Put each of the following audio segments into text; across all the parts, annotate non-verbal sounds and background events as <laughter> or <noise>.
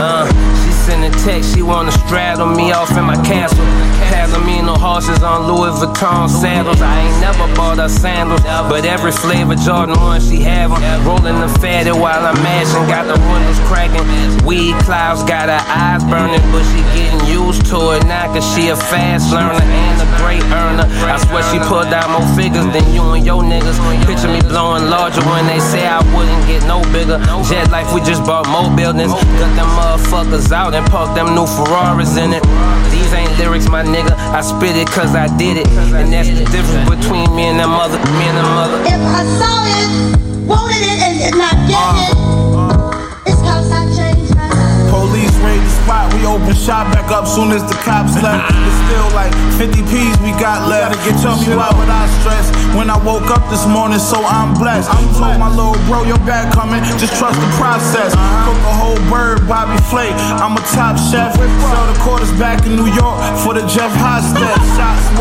Uh, she sent a text, she wanna straddle me off in my castle. Palomino horses on Louis Vuitton saddles. I ain't never bought her sandals, but every flavor Jordan one she have them. Rolling the fatty while I'm mashing, got the windows cracking. Weed clouds got her eyes burning, but she getting now cause she a fast learner and a great earner. I swear she put down more figures than you and your niggas. Picture me blowing larger when they say I wouldn't get no bigger. Jet life, we just bought more buildings. Cut them motherfuckers out and park them new Ferraris in it. These ain't lyrics, my nigga. I spit it cause I did it. And that's the difference between me and that mother, me and the mother. If I saw it, wanted it, and did not get it, open shop back up soon as the cops left. <laughs> It's still like 50 P's we got left. Gotta get tell me why would I stress when I woke up this morning, so I'm blessed. I'm told my little bro, your back coming, just trust the process. Uh-huh. Cook a whole bird, Bobby Flay, I'm a top chef. Sell the quarters back in New York for the Jeff Hostet.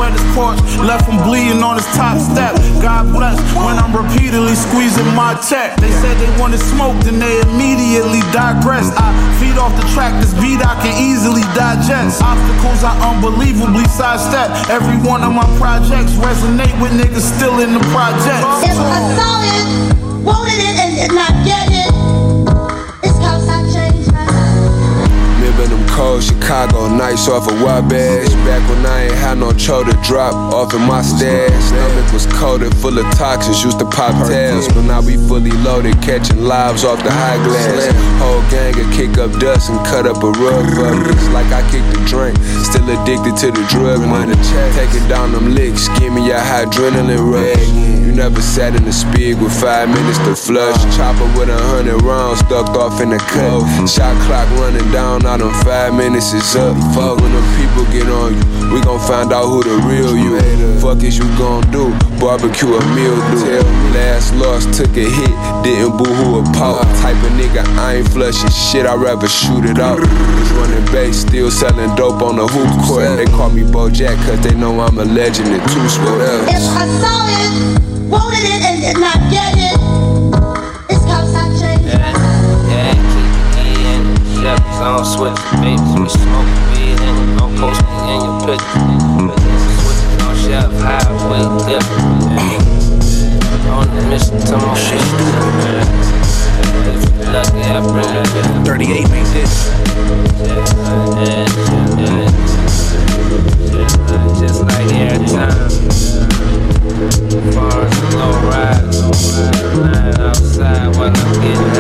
Wet his porch, left him bleeding on his top step. God bless when I'm repeatedly squeezing my check. They said they wanted smoke, then they immediately digressed. I feed off the track, this beat I can easily digest. Obstacles I unbelievably sidestep. Every one of my projects resonate with niggas still in the projects. If saw it, wanted it, and not get it, Chicago nights off a of Wabash Back when I ain't had no cho to drop off in my stash Stomach was coated full of toxins, used to pop tails. But now we fully loaded, catching lives off the high glass. Whole gang kick up dust and cut up a rug for me. It's like I kicked a drink, still addicted to the drug money. Taking down them licks, give me a adrenaline rush never sat in the speed with five minutes to flush Chopper with a hundred rounds stuck off in the cut Shot clock running down, out them five minutes is up. Fuck when them people get on you, we gon' find out who the real you. Fuck is you gon' do? Barbecue a meal do. Last loss took a hit, didn't boo who a pop. Type of nigga, I ain't flushing shit, I'd rather shoot it out. Was running base, still selling dope on the hoop court. They call me Bojack cause they know I'm a legend in two sports. switch, baby. We smoke weed and you don't post me in your picture. Different. On the mission to my shit. 38 made this. Just like every time. Far as low ride, low ride, outside, I'm getting high.